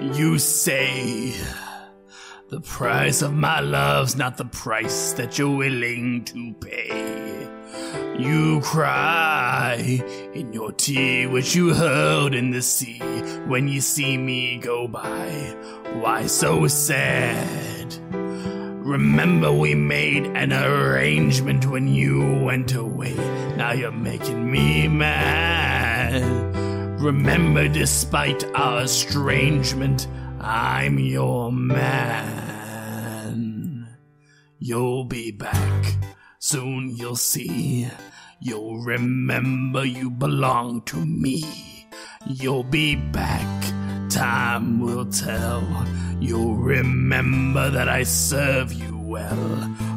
You say the price of my love's not the price that you're willing to pay. You cry in your tea, which you hurled in the sea when you see me go by. Why so sad? Remember, we made an arrangement when you went away. Now you're making me mad. Remember, despite our estrangement, I'm your man. You'll be back. Soon you'll see. You'll remember you belong to me. You'll be back. Time will tell. You'll remember that I serve you well.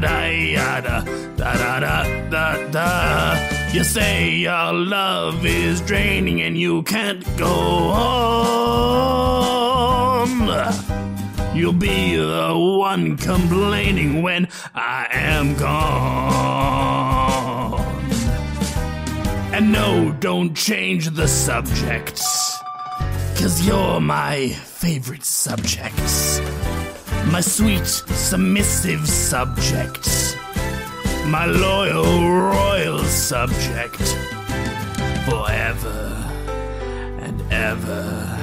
da da da da da da da. You say your love is draining and you can't go on. You'll be the one complaining when I am gone. And no, don't change the subject. Cause you're my favorite subject. My sweet, submissive subject. My loyal, royal subject. Forever and ever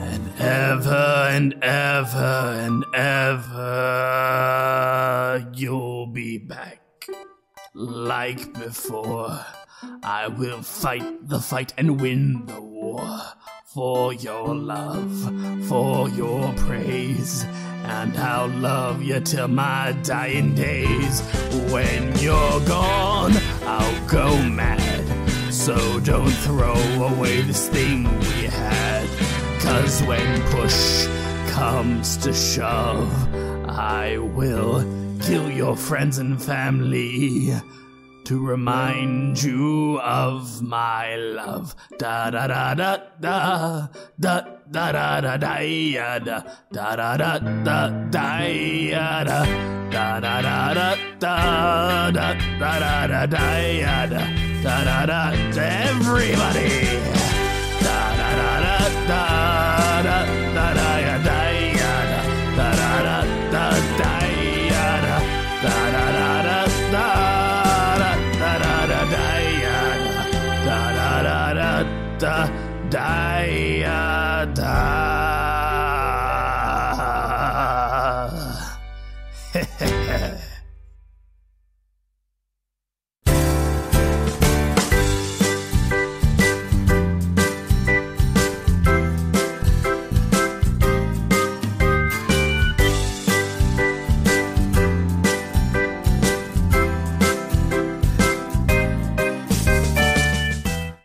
and ever and ever and ever you'll be back like before i will fight the fight and win the war for your love for your praise and I'll love you till my dying days. When you're gone, I'll go mad. So don't throw away this thing we had. Cause when push comes to shove, I will kill your friends and family to remind you of my love. Da da da da da da da da da da ya da da da da da da ya da da da da da da da da da da da ya da da da da to everybody. Hayata.